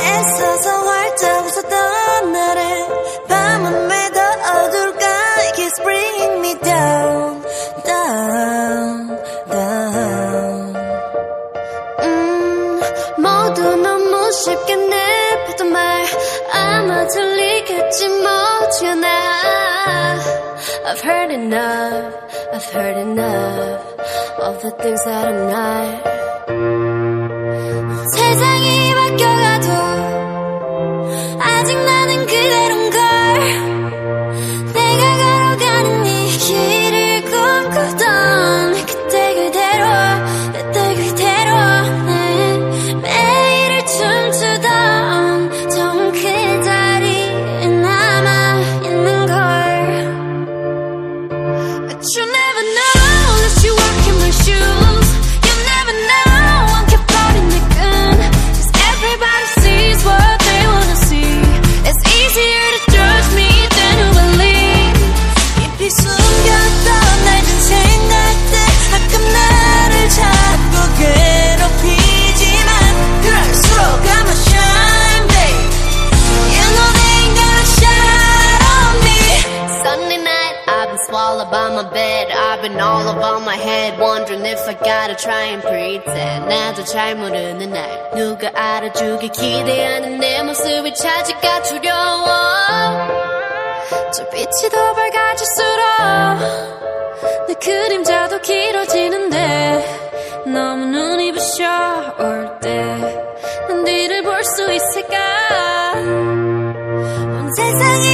애써서 활짝 웃었던 날에 밤은 왜 더 어둘까 It keeps bringing me down down down 음 모두 너무 쉽게 내뱉던 말 아마 들리겠지 못지않아 I've heard enough I've heard enough of the things that I'm not 세상이 바뀌어가도 imagine I've been all over my head, wondering if I gotta try and pretend. 나도 잘 모르는 날, 누가 알아주길 기대하는 내 모습이 찾을까 두려워. 저 빛이 더 밝아질수록 내 그림자도 길어지는데 너무 눈이 부셔 올때난 뒤를 볼 수 있을까 온 세상이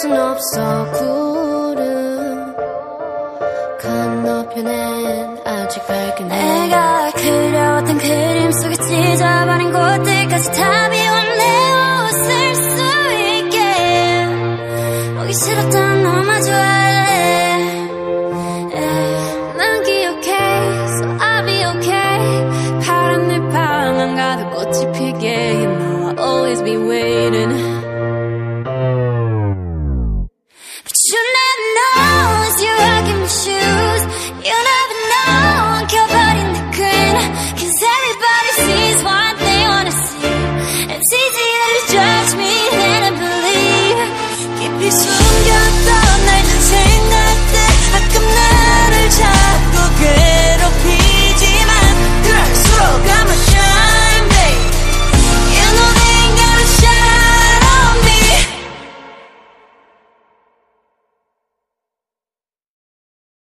순 없어 구름. 건너편엔 아직 밝은 내가 그려왔던 그림 속에 찢어버린 곳들까지 다비